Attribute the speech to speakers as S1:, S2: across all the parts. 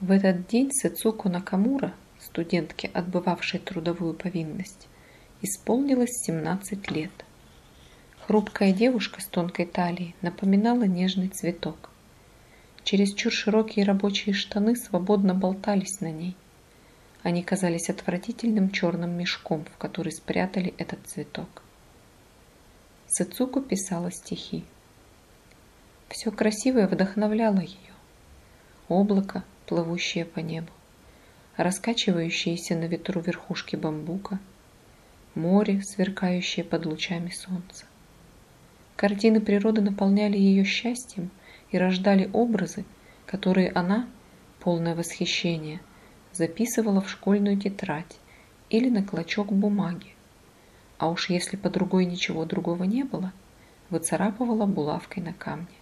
S1: В этот день Сэцуко Накамура, студентке, отбывавшей трудовую повинность, исполнилось 17 лет. Хрупкая девушка с тонкой талией напоминала нежный цветок. Чересчур широкие рабочие штаны свободно болтались на ней. Они казались отвратительным черным мешком, в который спрятали этот цветок. Сыцуку писала стихи. Все красивое вдохновляло ее. Облако, плывущее по небу, раскачивающиеся на ветру верхушки бамбука, море, сверкающее под лучами солнца. Картины природы наполняли ее счастьем и рождали образы, которые она, полное восхищение, записывала в школьную тетрадь или на клочок бумаги. А уж если по другой ничего другого не было, выцарапывала булавкой на камне.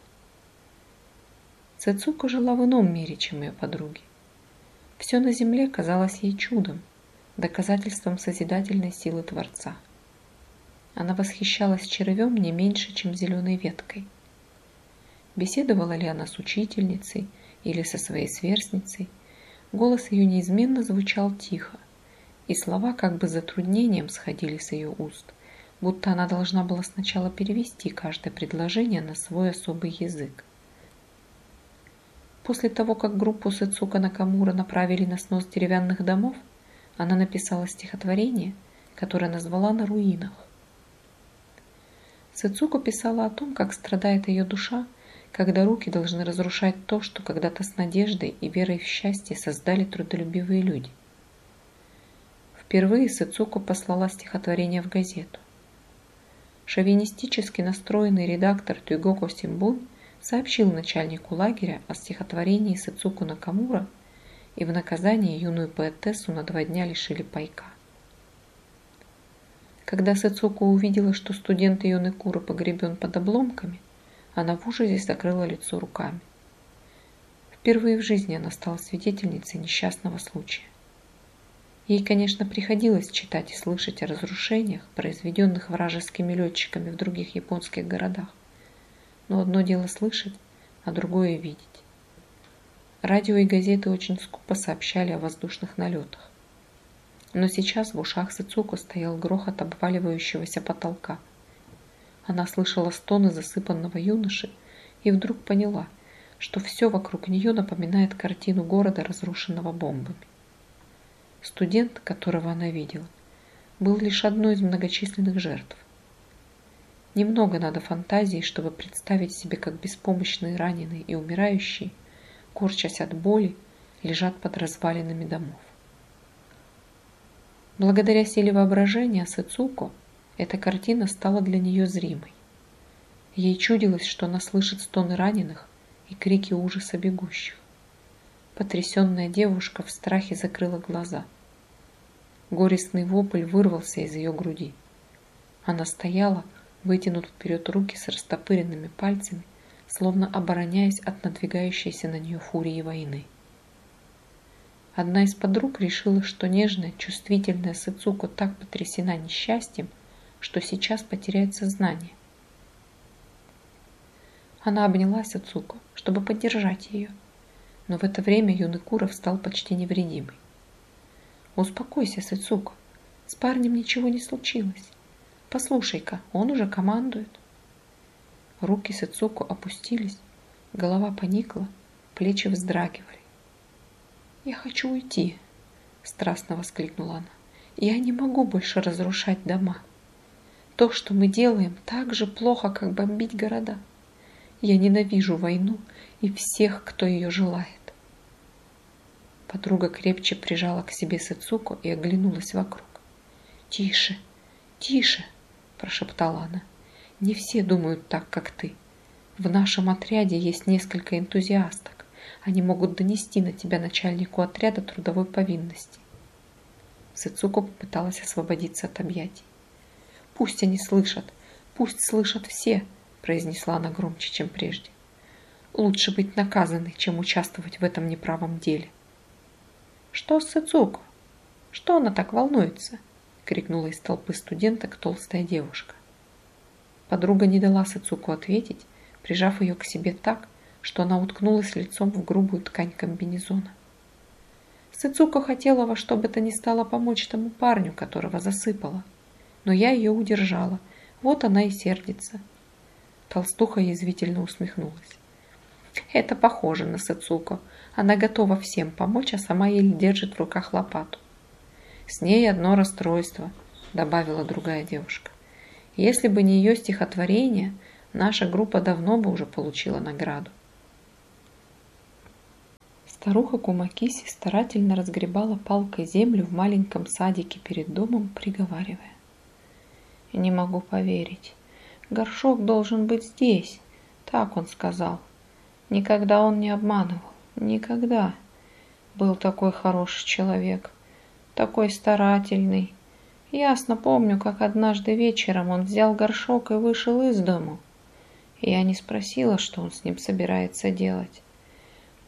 S1: Цицука жила в ином мире, чем ее подруги. Все на земле казалось ей чудом, доказательством созидательной силы Творца. Она восхищалась червем не меньше, чем зеленой веткой. Беседовала ли она с учительницей или со своей сверстницей, голос ее неизменно звучал тихо, и слова как бы затруднением сходили с ее уст, будто она должна была сначала перевести каждое предложение на свой особый язык. После того, как группу Сыцука Накамура направили на снос деревянных домов, она написала стихотворение, которое назвала «На руинах». Сыцука писала о том, как страдает ее душа, когда руки должны разрушать то, что когда-то с надеждой и верой в счастье создали трудолюбивые люди. Впервые Сыцуку послала стихотворение в газету. Шовинистически настроенный редактор Тюгоко Симбун – сообщил начальнику лагеря о стихотворении Сыцуку Накамура и в наказание юную поэтессу на два дня лишили пайка. Когда Сыцуку увидела, что студент Йонекура погребен под обломками, она в ужасе закрыла лицо руками. Впервые в жизни она стала свидетельницей несчастного случая. Ей, конечно, приходилось читать и слышать о разрушениях, произведенных вражескими летчиками в других японских городах но одно дело слышать, а другое видеть. Радио и газеты очень скупо сообщали о воздушных налетах. Но сейчас в ушах Сыцуко стоял грохот обваливающегося потолка. Она слышала стоны засыпанного юноши и вдруг поняла, что все вокруг нее напоминает картину города, разрушенного бомбами. Студент, которого она видела, был лишь одной из многочисленных жертв. Немного надо фантазии, чтобы представить себе, как беспомощные раненые и умирающие, корчась от боли, лежат под развалинами домов. Благодаря силе воображения Сыцуко эта картина стала для нее зримой. Ей чудилось, что она слышит стоны раненых и крики ужаса бегущих. Потрясенная девушка в страхе закрыла глаза. Горестный вопль вырвался из ее груди. Она стояла, вытянут вперед руки с растопыренными пальцами, словно обороняясь от надвигающейся на нее фурии войны. Одна из подруг решила, что нежная, чувствительная Сыцуко так потрясена несчастьем, что сейчас потеряет сознание. Она обняла Сыцуко, чтобы поддержать ее, но в это время юный Куров стал почти невредимый. «Успокойся, Сыцуко, с парнем ничего не случилось. Послушай-ка, он уже командует. Руки Сыцуку опустились, голова поникла, плечи вздрагивали. «Я хочу уйти», — страстно воскликнула она. «Я не могу больше разрушать дома. То, что мы делаем, так же плохо, как бомбить города. Я ненавижу войну и всех, кто ее желает». Подруга крепче прижала к себе Сыцуку и оглянулась вокруг. «Тише, тише!» Прошептала она. Не все думают так, как ты. В нашем отряде есть несколько энтузиасток. Они могут донести на тебя начальнику отряда трудовой повинности. Сыцуко попыталась освободиться от объятий. «Пусть они слышат, пусть слышат все», произнесла она громче, чем прежде. «Лучше быть наказанной, чем участвовать в этом неправом деле». «Что с Сыцуко? Что она так волнуется?» Крикнула из толпы студенток толстая девушка. Подруга не дала Сацуку ответить, прижав ее к себе так, что она уткнулась лицом в грубую ткань комбинезона. Сыцуко хотела во что бы то ни стало помочь тому парню, которого засыпала. Но я ее удержала. Вот она и сердится. Толстуха язвительно усмехнулась. Это похоже на Сыцуко. Она готова всем помочь, а сама еле держит в руках лопату. С ней одно расстройство, добавила другая девушка. Если бы не ее стихотворение, наша группа давно бы уже получила награду. Старуха Кумакиси старательно разгребала палкой землю в маленьком садике перед домом, приговаривая. «Не могу поверить. Горшок должен быть здесь», — так он сказал. Никогда он не обманывал. Никогда. Был такой хороший человек. Такой старательный. Ясно помню, как однажды вечером он взял горшок и вышел из дому. Я не спросила, что он с ним собирается делать.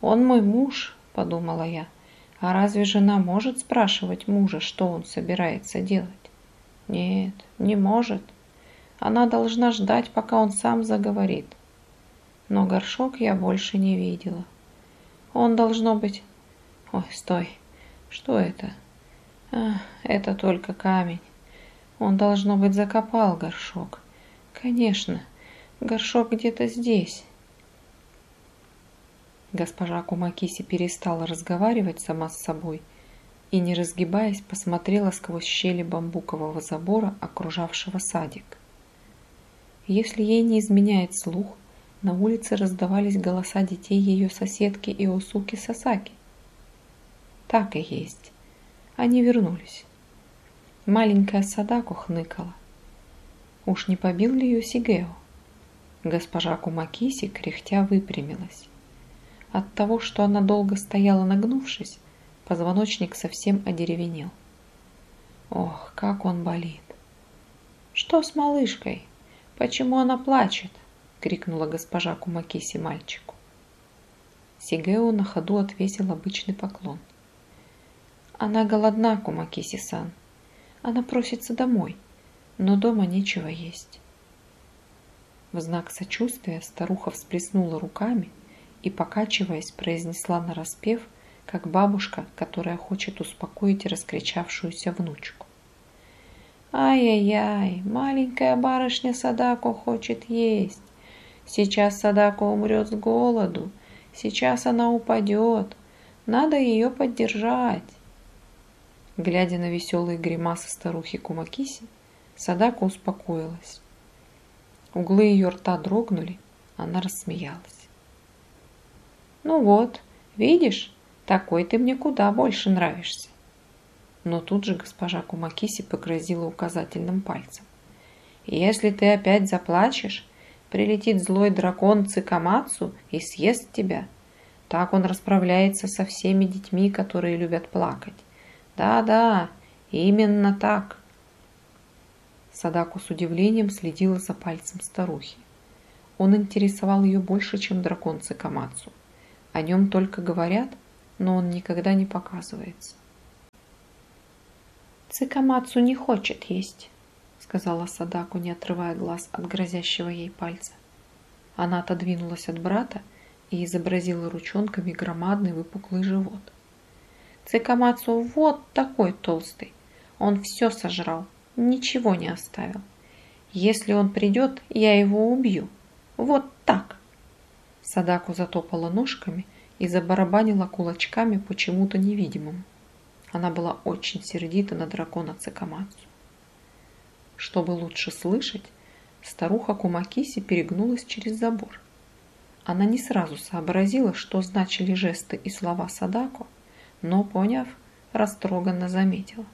S1: «Он мой муж», — подумала я. «А разве жена может спрашивать мужа, что он собирается делать?» «Нет, не может. Она должна ждать, пока он сам заговорит но горшок я больше не видела. Он должно быть... Ой, стой, что это? Это только камень. Он, должно быть, закопал горшок. Конечно, горшок где-то здесь. Госпожа Кумакиси перестала разговаривать сама с собой и, не разгибаясь, посмотрела сквозь щели бамбукового забора, окружавшего садик. Если ей не изменяет слух, на улице раздавались голоса детей ее соседки Иосуки Сасаки. Так и есть. Они вернулись. Маленькая Садако хныкала. Уж не побил ли ее Сигео? Госпожа Кумакиси кряхтя выпрямилась. От того, что она долго стояла нагнувшись, позвоночник совсем одеревенел. Ох, как он болит! Что с малышкой? Почему она плачет? — крикнула госпожа Кумакиси мальчику. Сигео на ходу отвесил обычный поклон. «Она голодна, Кумакиси-сан. Она просится домой, но дома нечего есть». В знак сочувствия старуха всплеснула руками и, покачиваясь, произнесла нараспев, как бабушка, которая хочет успокоить раскричавшуюся внучку. «Ай-яй-яй, маленькая барышня Садако хочет есть. Сейчас Садако умрет с голоду. Сейчас она упадет. Надо ее поддержать. Глядя на веселые гримасы старухи Кумакиси, Садако успокоилась. Углы ее рта дрогнули, она рассмеялась. «Ну вот, видишь, такой ты мне куда больше нравишься». Но тут же госпожа Кумакиси погрозила указательным пальцем. «Если ты опять заплачешь, Прилетит злой дракон Цикамацу и съест тебя. Так он расправляется со всеми детьми, которые любят плакать. Да-да, именно так. Садаку с удивлением следила за пальцем старухи. Он интересовал ее больше, чем дракон Цикамацу. О нем только говорят, но он никогда не показывается. Цикамацу не хочет есть сказала Садаку, не отрывая глаз от грозящего ей пальца. Она отодвинулась от брата и изобразила ручонками громадный выпуклый живот. Цикамацу вот такой толстый. Он все сожрал, ничего не оставил. Если он придет, я его убью. Вот так. Садаку затопала ножками и забарабанила кулачками почему-то невидимым. Она была очень сердита на дракона Цикамацу. Чтобы лучше слышать, старуха Кумакиси перегнулась через забор. Она не сразу сообразила, что значили жесты и слова Садако, но, поняв, растроганно заметила.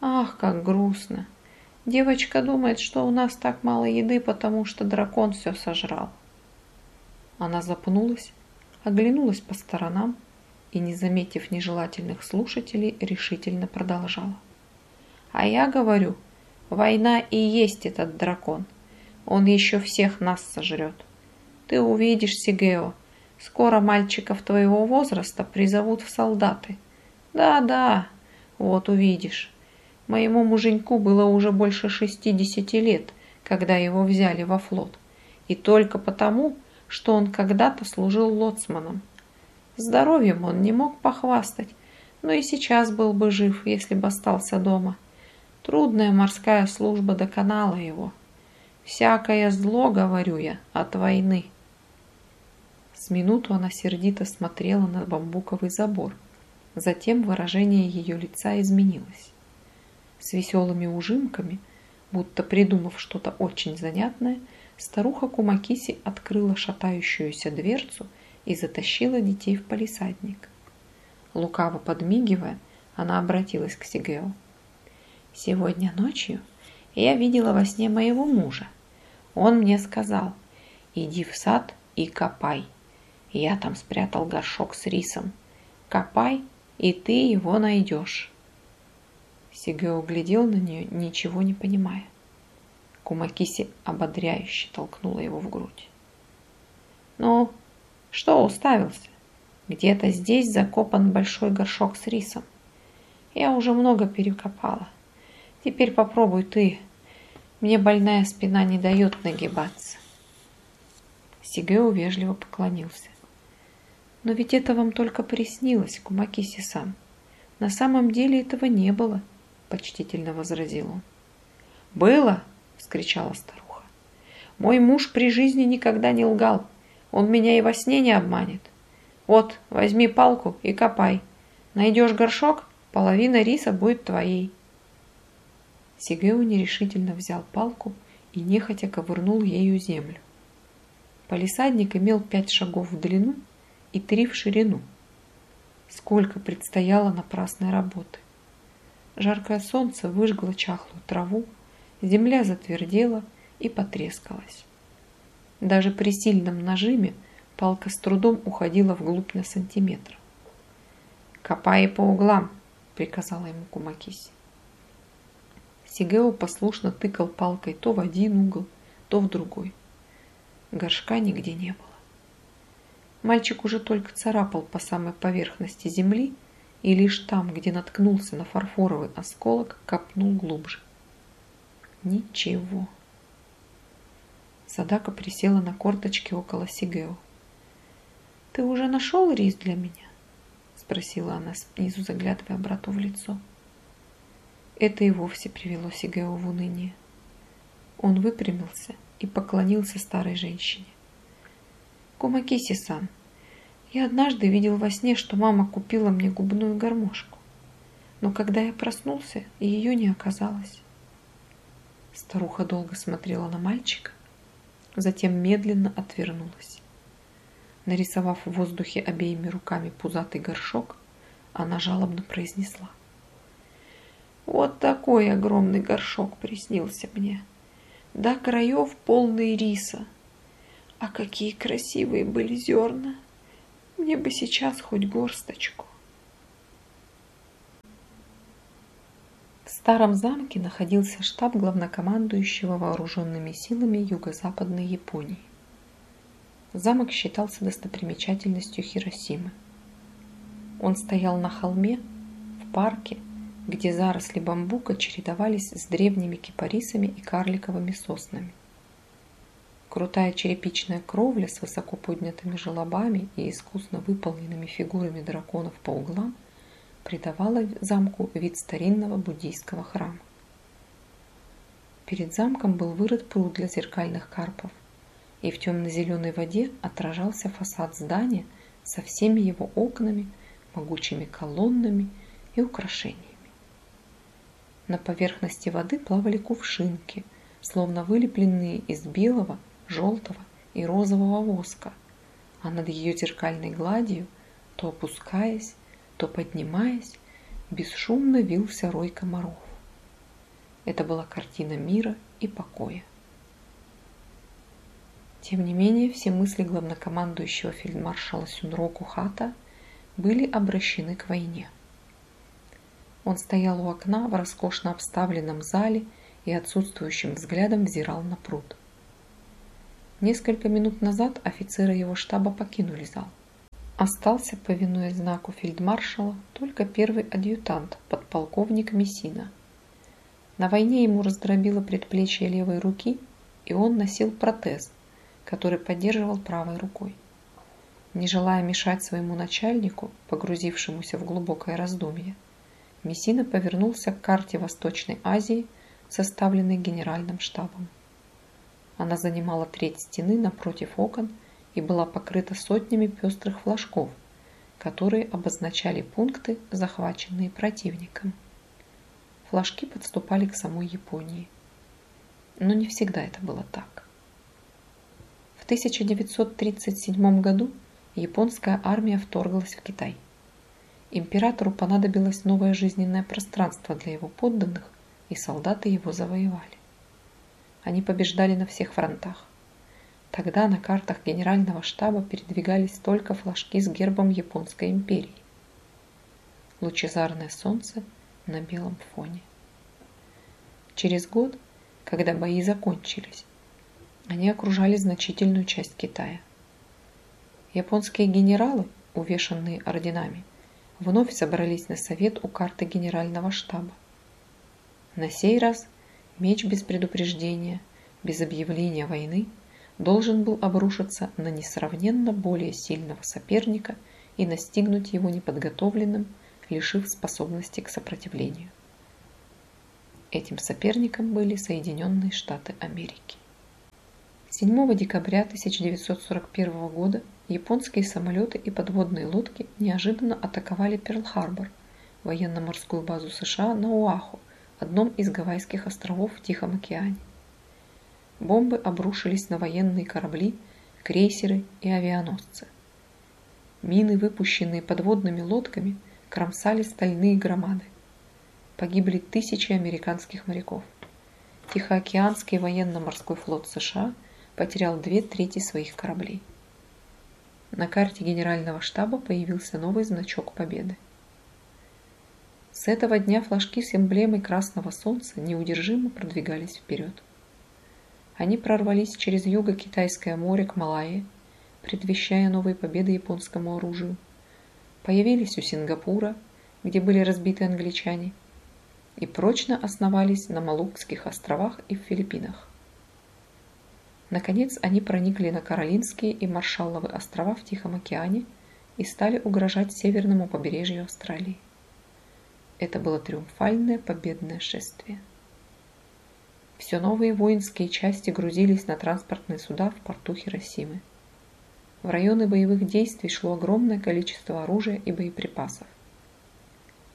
S1: «Ах, как грустно! Девочка думает, что у нас так мало еды, потому что дракон все сожрал». Она запнулась, оглянулась по сторонам и, не заметив нежелательных слушателей, решительно продолжала. «А я говорю, Война и есть этот дракон. Он еще всех нас сожрет. Ты увидишь, Сигео, скоро мальчиков твоего возраста призовут в солдаты. Да-да, вот увидишь. Моему муженьку было уже больше шестидесяти лет, когда его взяли во флот. И только потому, что он когда-то служил лоцманом. Здоровьем он не мог похвастать, но и сейчас был бы жив, если бы остался дома. Трудная морская служба доконала его. Всякое зло, говорю я, от войны. С минуту она сердито смотрела на бамбуковый забор. Затем выражение ее лица изменилось. С веселыми ужимками, будто придумав что-то очень занятное, старуха Кумакиси открыла шатающуюся дверцу и затащила детей в палисадник. Лукаво подмигивая, она обратилась к Сигео. Сегодня ночью я видела во сне моего мужа. Он мне сказал, иди в сад и копай. Я там спрятал горшок с рисом. Копай, и ты его найдешь. Сигео глядел на нее, ничего не понимая. Кумакиси ободряюще толкнула его в грудь. «Ну, что уставился? Где-то здесь закопан большой горшок с рисом. Я уже много перекопала. Теперь попробуй ты. Мне больная спина не дает нагибаться. Сигео вежливо поклонился. Но ведь это вам только приснилось, Кумакиси-сан. На самом деле этого не было, почтительно возразил он. Было, вскричала старуха. Мой муж при жизни никогда не лгал. Он меня и во сне не обманет. Вот, возьми палку и копай. Найдешь горшок, половина риса будет твоей. Сигео нерешительно взял палку и нехотя ковырнул ею землю. Полисадник имел пять шагов в длину и три в ширину. Сколько предстояло напрасной работы. Жаркое солнце выжгло чахлую траву, земля затвердела и потрескалась. Даже при сильном нажиме палка с трудом уходила вглубь на сантиметр. «Копай по углам», — приказала ему Кумакиси. Сигео послушно тыкал палкой то в один угол, то в другой. Горшка нигде не было. Мальчик уже только царапал по самой поверхности земли и лишь там, где наткнулся на фарфоровый осколок, копнул глубже. Ничего. Садака присела на корточки около Сигео. «Ты уже нашел рис для меня?» Спросила она снизу, заглядывая брату в лицо. Это и вовсе привело Сигео в уныние. Он выпрямился и поклонился старой женщине. «Кумакиси-сан, я однажды видел во сне, что мама купила мне губную гармошку. Но когда я проснулся, ее не оказалось». Старуха долго смотрела на мальчика, затем медленно отвернулась. Нарисовав в воздухе обеими руками пузатый горшок, она жалобно произнесла – вот такой огромный горшок приснился мне. До краев полный риса. А какие красивые были зерна. Мне бы сейчас хоть горсточку. В старом замке находился штаб главнокомандующего вооруженными силами Юго-Западной Японии. Замок считался достопримечательностью Хиросимы. Он стоял на холме, в парке, где заросли бамбука чередовались с древними кипарисами и карликовыми соснами. Крутая черепичная кровля с высоко поднятыми желобами и искусно выполненными фигурами драконов по углам придавала замку вид старинного буддийского храма. Перед замком был вырыт пруд для зеркальных карпов, и в темно-зеленой воде отражался фасад здания со всеми его окнами, могучими колоннами и украшениями. На поверхности воды плавали кувшинки, словно вылепленные из белого, желтого и розового воска, а над ее зеркальной гладью, то опускаясь, то поднимаясь, бесшумно вился рой комаров. Это была картина мира и покоя. Тем не менее, все мысли главнокомандующего фельдмаршала Сюнроку Хата были обращены к войне. Он стоял у окна в роскошно обставленном зале и отсутствующим взглядом взирал на пруд. Несколько минут назад офицеры его штаба покинули зал. Остался, повинуясь знаку фельдмаршала, только первый адъютант, подполковник Мессина. На войне ему раздробило предплечье левой руки, и он носил протез, который поддерживал правой рукой. Не желая мешать своему начальнику, погрузившемуся в глубокое раздумье, Мессина повернулся к карте Восточной Азии, составленной генеральным штабом. Она занимала треть стены напротив окон и была покрыта сотнями пестрых флажков, которые обозначали пункты, захваченные противником. Флажки подступали к самой Японии. Но не всегда это было так. В 1937 году японская армия вторглась в Китай. Императору понадобилось новое жизненное пространство для его подданных, и солдаты его завоевали. Они побеждали на всех фронтах. Тогда на картах генерального штаба передвигались только флажки с гербом Японской империи. Лучезарное солнце на белом фоне. Через год, когда бои закончились, они окружали значительную часть Китая. Японские генералы, увешанные орденами, вновь собрались на совет у карты генерального штаба. На сей раз меч без предупреждения, без объявления войны, должен был обрушиться на несравненно более сильного соперника и настигнуть его неподготовленным, лишив способности к сопротивлению. Этим соперником были Соединенные Штаты Америки. 7 декабря 1941 года японские самолеты и подводные лодки неожиданно атаковали Перл-Харбор, военно-морскую базу США на Оаху, одном из Гавайских островов в Тихом океане. Бомбы обрушились на военные корабли, крейсеры и авианосцы. Мины, выпущенные подводными лодками, кромсали стальные громады. Погибли тысячи американских моряков. Тихоокеанский военно-морской флот США – потерял две трети своих кораблей. На карте генерального штаба появился новый значок победы. С этого дня флажки с эмблемой Красного Солнца неудержимо продвигались вперед. Они прорвались через юго-китайское море к Малайи, предвещая новые победы японскому оружию. Появились у Сингапура, где были разбиты англичане, и прочно основались на Малукских островах и в Филиппинах. Наконец они проникли на Каролинские и Маршалловы острова в Тихом океане и стали угрожать северному побережью Австралии. Это было триумфальное победное шествие. Все новые воинские части грузились на транспортные суда в порту Хиросимы. В районы боевых действий шло огромное количество оружия и боеприпасов.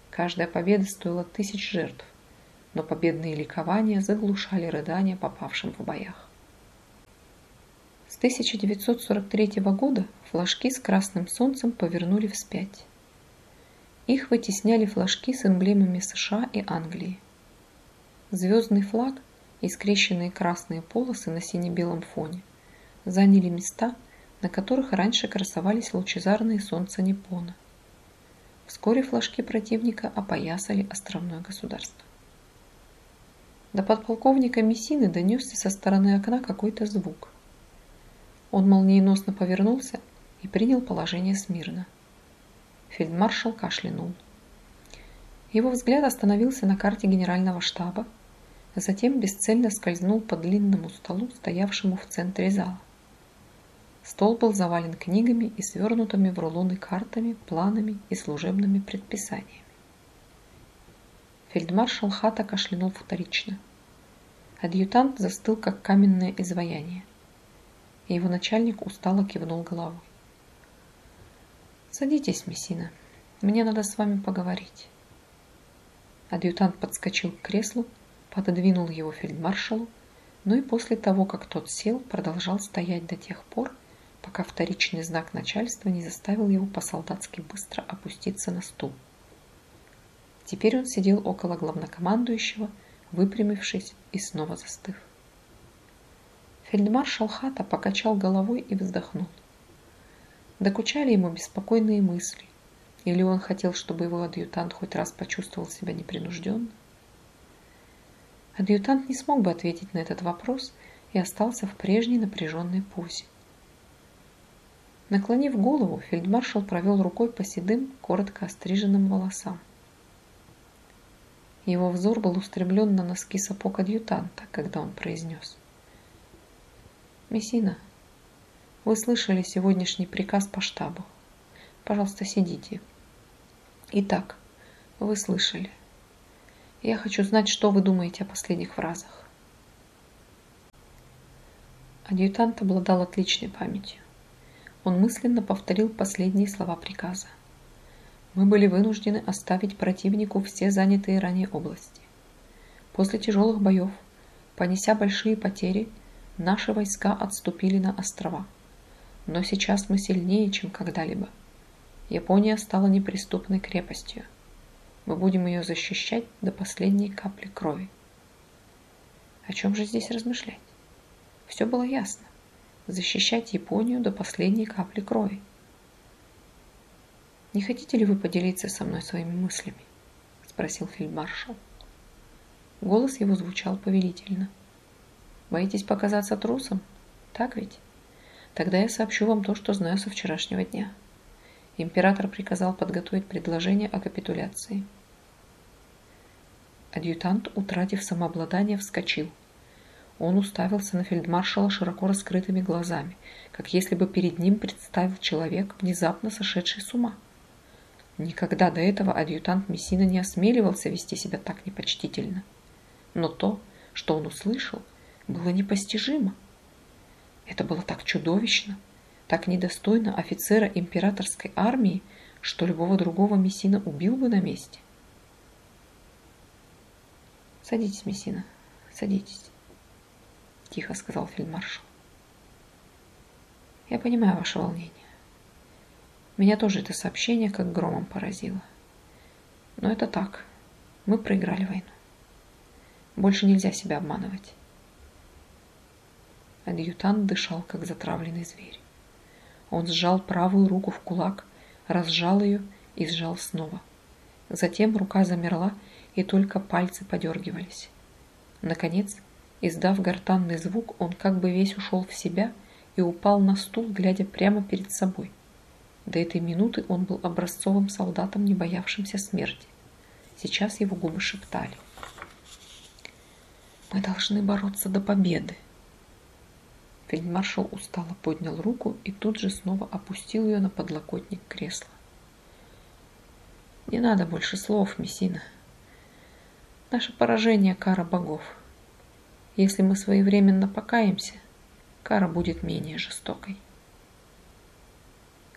S1: Каждая победа стоила тысяч жертв, но победные ликования заглушали рыдания попавшим в боях. С 1943 года флажки с красным солнцем повернули вспять. Их вытесняли флажки с эмблемами США и Англии. Звездный флаг и скрещенные красные полосы на сине-белом фоне заняли места, на которых раньше красовались лучезарные солнца Непона. Вскоре флажки противника опоясали островное государство. До подполковника Мессины донесся со стороны окна какой-то звук – он молниеносно повернулся и принял положение смирно. Фельдмаршал кашлянул. Его взгляд остановился на карте генерального штаба, затем бесцельно скользнул по длинному столу, стоявшему в центре зала. Стол был завален книгами и свернутыми в рулоны картами, планами и служебными предписаниями. Фельдмаршал Хата кашлянул вторично. Адъютант застыл, как каменное изваяние его начальник устало кивнул головой. «Садитесь, Мессина. Мне надо с вами поговорить». Адъютант подскочил к креслу, пододвинул его фельдмаршалу, но и после того, как тот сел, продолжал стоять до тех пор, пока вторичный знак начальства не заставил его по-солдатски быстро опуститься на стул. Теперь он сидел около главнокомандующего, выпрямившись и снова застыв. Фельдмаршал Хата покачал головой и вздохнул. Докучали ему беспокойные мысли. Или он хотел, чтобы его адъютант хоть раз почувствовал себя непринужденно? Адъютант не смог бы ответить на этот вопрос и остался в прежней напряженной позе. Наклонив голову, фельдмаршал провел рукой по седым, коротко остриженным волосам. Его взор был устремлен на носки сапог адъютанта, когда он произнес – Мессина, Вы слышали сегодняшний приказ по штабу. Пожалуйста, сидите. Итак, вы слышали. Я хочу знать, что вы думаете о последних фразах. Адъютант обладал отличной памятью. Он мысленно повторил последние слова приказа. Мы были вынуждены оставить противнику все занятые ранее области. После тяжелых боев, понеся большие потери, наши войска отступили на острова. Но сейчас мы сильнее, чем когда-либо. Япония стала неприступной крепостью. Мы будем ее защищать до последней капли крови. О чем же здесь размышлять? Все было ясно. Защищать Японию до последней капли крови. «Не хотите ли вы поделиться со мной своими мыслями?» – спросил фельдмаршал. Голос его звучал повелительно. «Боитесь показаться трусом? Так ведь? Тогда я сообщу вам то, что знаю со вчерашнего дня». Император приказал подготовить предложение о капитуляции. Адъютант, утратив самообладание, вскочил – он уставился на фельдмаршала широко раскрытыми глазами, как если бы перед ним представил человек, внезапно сошедший с ума. Никогда до этого адъютант Мессина не осмеливался вести себя так непочтительно. Но то, что он услышал, было непостижимо. Это было так чудовищно, так недостойно офицера императорской армии, что любого другого Мессина убил бы на месте. «Садитесь, Мессина, садитесь». – тихо сказал фельдмаршал. «Я понимаю ваше волнение. Меня тоже это сообщение как громом поразило. Но это так. Мы проиграли войну. Больше нельзя себя обманывать». Адъютант дышал, как затравленный зверь. Он сжал правую руку в кулак, разжал ее и сжал снова. Затем рука замерла, и только пальцы подергивались. Наконец, Издав гортанный звук, он как бы весь ушел в себя и упал на стул, глядя прямо перед собой. До этой минуты он был образцовым солдатом, не боявшимся смерти. Сейчас его губы шептали. «Мы должны бороться до победы!» Фельдмаршал устало поднял руку и тут же снова опустил ее на подлокотник кресла. «Не надо больше слов, Мессина. Наше поражение – кара богов. Если мы своевременно покаемся, кара будет менее жестокой.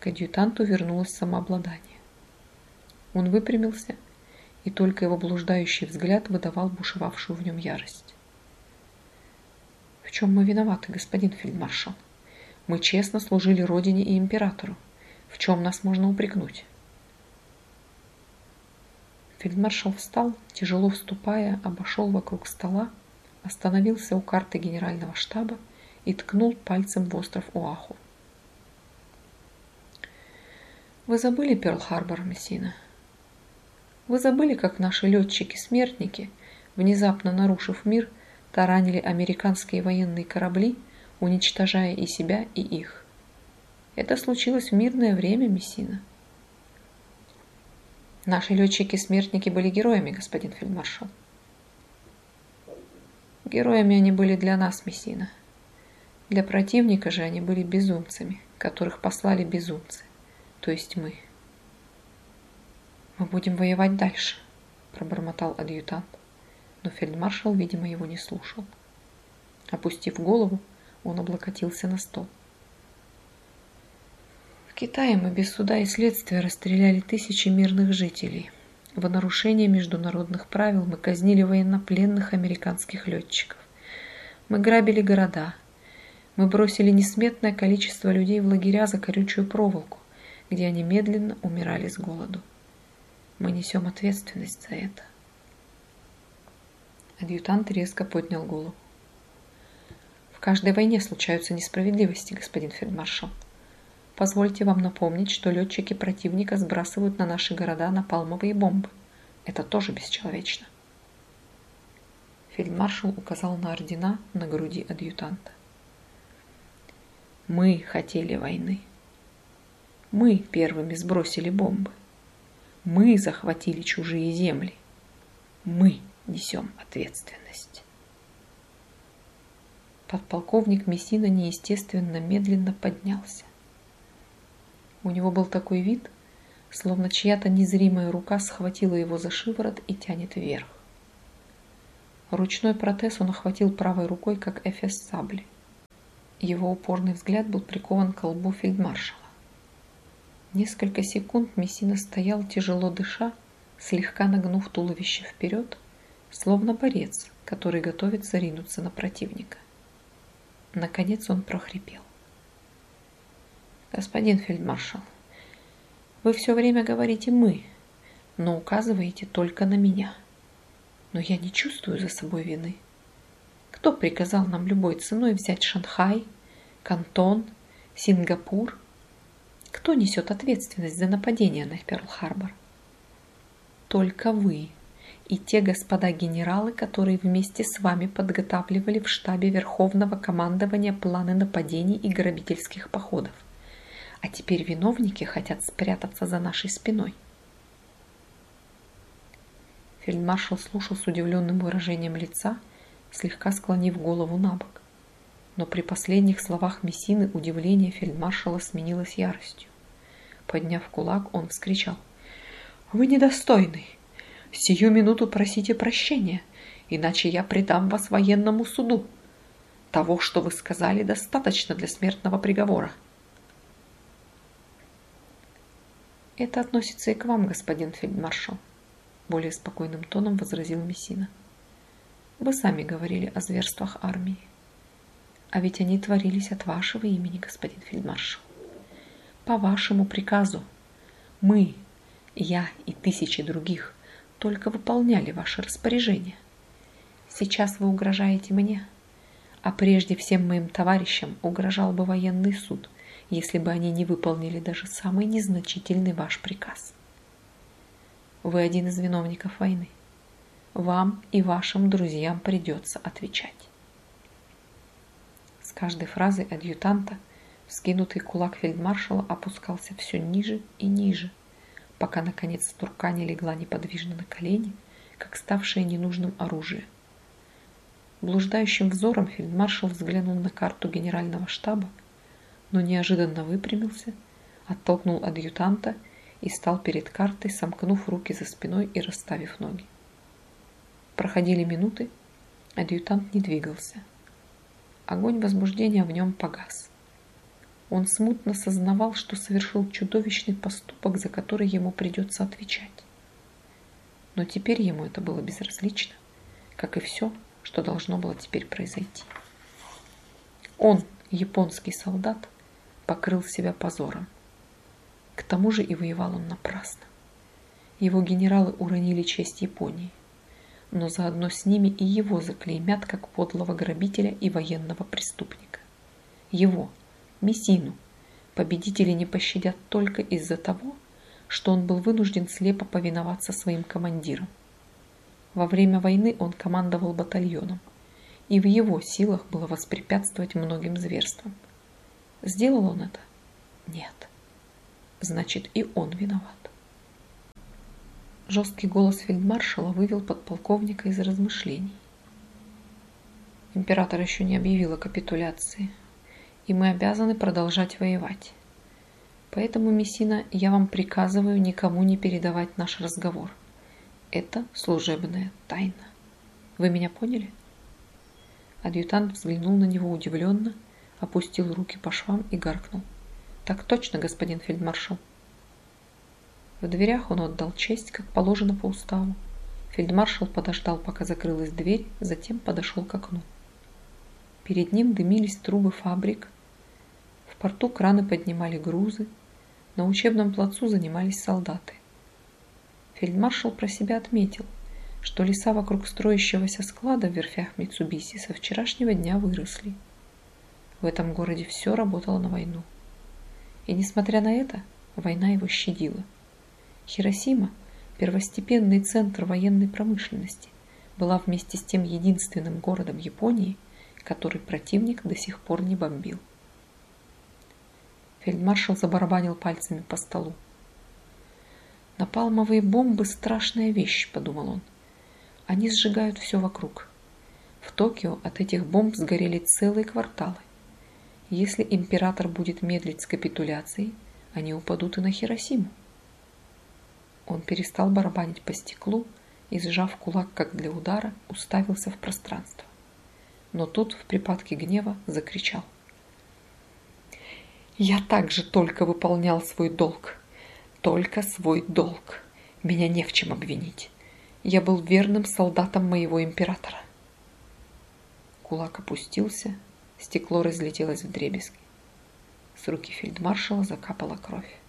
S1: К адъютанту вернулось самообладание. Он выпрямился, и только его блуждающий взгляд выдавал бушевавшую в нем ярость. В чем мы виноваты, господин фельдмаршал? Мы честно служили родине и императору. В чем нас можно упрекнуть? Фельдмаршал встал, тяжело вступая, обошел вокруг стола, остановился у карты генерального штаба и ткнул пальцем в остров Оаху. Вы забыли Перл-Харбор, Мессина? Вы забыли, как наши летчики-смертники, внезапно нарушив мир, таранили американские военные корабли, уничтожая и себя, и их. Это случилось в мирное время, Мессина. Наши летчики-смертники были героями, господин фельдмаршал. Героями они были для нас, Мессина. Для противника же они были безумцами, которых послали безумцы, то есть мы. «Мы будем воевать дальше», – пробормотал адъютант, но фельдмаршал, видимо, его не слушал. Опустив голову, он облокотился на стол. В Китае мы без суда и следствия расстреляли тысячи мирных жителей – в нарушение международных правил мы казнили военнопленных американских летчиков. Мы грабили города. Мы бросили несметное количество людей в лагеря за колючую проволоку, где они медленно умирали с голоду. Мы несем ответственность за это. Адъютант резко поднял голову. В каждой войне случаются несправедливости, господин фельдмаршал. Позвольте вам напомнить, что летчики противника сбрасывают на наши города напалмовые бомбы. Это тоже бесчеловечно. Фельдмаршал указал на ордена на груди адъютанта. Мы хотели войны. Мы первыми сбросили бомбы. Мы захватили чужие земли. Мы несем ответственность. Подполковник Мессина неестественно медленно поднялся. У него был такой вид, словно чья-то незримая рука схватила его за шиворот и тянет вверх. Ручной протез он охватил правой рукой, как эфес сабли. Его упорный взгляд был прикован к колбу фельдмаршала. Несколько секунд Мессина стоял, тяжело дыша, слегка нагнув туловище вперед, словно борец, который готовится ринуться на противника. Наконец он прохрипел. «Господин фельдмаршал, вы все время говорите «мы», но указываете только на меня. Но я не чувствую за собой вины. Кто приказал нам любой ценой взять Шанхай, Кантон, Сингапур? Кто несет ответственность за нападение на Перл-Харбор? Только вы и те господа генералы, которые вместе с вами подготавливали в штабе Верховного командования планы нападений и грабительских походов. А теперь виновники хотят спрятаться за нашей спиной. Фельдмаршал слушал с удивленным выражением лица, слегка склонив голову на бок. Но при последних словах Мессины удивление фельдмаршала сменилось яростью. Подняв кулак, он вскричал. «Вы недостойный! Сию минуту просите прощения, иначе я предам вас военному суду. Того, что вы сказали, достаточно для смертного приговора. Это относится и к вам, господин фельдмаршал, более спокойным тоном возразил Мессина. Вы сами говорили о зверствах армии. А ведь они творились от вашего имени, господин фельдмаршал. По вашему приказу мы, я и тысячи других – только выполняли ваши распоряжения. Сейчас вы угрожаете мне, а прежде всем моим товарищам угрожал бы военный суд, если бы они не выполнили даже самый незначительный ваш приказ. Вы один из виновников войны. Вам и вашим друзьям придется отвечать. С каждой фразой адъютанта скинутый кулак фельдмаршала опускался все ниже и ниже, пока, наконец, турка не легла неподвижно на колени, как ставшее ненужным оружие. Блуждающим взором фельдмаршал взглянул на карту генерального штаба, но неожиданно выпрямился, оттолкнул адъютанта и стал перед картой, сомкнув руки за спиной и расставив ноги. Проходили минуты, адъютант не двигался. Огонь возбуждения в нем погас. Он смутно сознавал, что совершил чудовищный поступок, за который ему придется отвечать. Но теперь ему это было безразлично, как и все, что должно было теперь произойти. Он, японский солдат, покрыл себя позором. К тому же и воевал он напрасно. Его генералы уронили честь Японии, но заодно с ними и его заклеймят как подлого грабителя и военного преступника. Его – Мессину победители не пощадят только из-за того, что он был вынужден слепо повиноваться своим командирам. Во время войны он командовал батальоном, и в его силах было воспрепятствовать многим зверствам. Сделал он это? Нет. Значит, и он виноват. Жесткий голос фельдмаршала вывел подполковника из размышлений. Император еще не объявил о капитуляции и мы обязаны продолжать воевать. Поэтому, Мессина, я вам приказываю никому не передавать наш разговор. Это служебная тайна. Вы меня поняли? Адъютант взглянул на него удивленно, опустил руки по швам и гаркнул. Так точно, господин фельдмаршал. В дверях он отдал честь, как положено по уставу. Фельдмаршал подождал, пока закрылась дверь, затем подошел к окну. Перед ним дымились трубы фабрик, порту краны поднимали грузы, на учебном плацу занимались солдаты. Фельдмаршал про себя отметил, что леса вокруг строящегося склада в верфях Митсубиси со вчерашнего дня выросли. В этом городе все работало на войну. И несмотря на это, война его щадила. Хиросима, первостепенный центр военной промышленности, была вместе с тем единственным городом Японии, который противник до сих пор не бомбил. Фельдмаршал забарабанил пальцами по столу. «Напалмовые бомбы – страшная вещь», – подумал он. «Они сжигают все вокруг. В Токио от этих бомб сгорели целые кварталы. Если император будет медлить с капитуляцией, они упадут и на Хиросиму. Он перестал барабанить по стеклу и, сжав кулак как для удара, уставился в пространство. Но тут в припадке гнева закричал. «Я также только выполнял свой долг. Только свой долг. Меня не в чем обвинить. Я был верным солдатом моего императора». Кулак опустился, стекло разлетелось в дребезги. С руки фельдмаршала закапала кровь.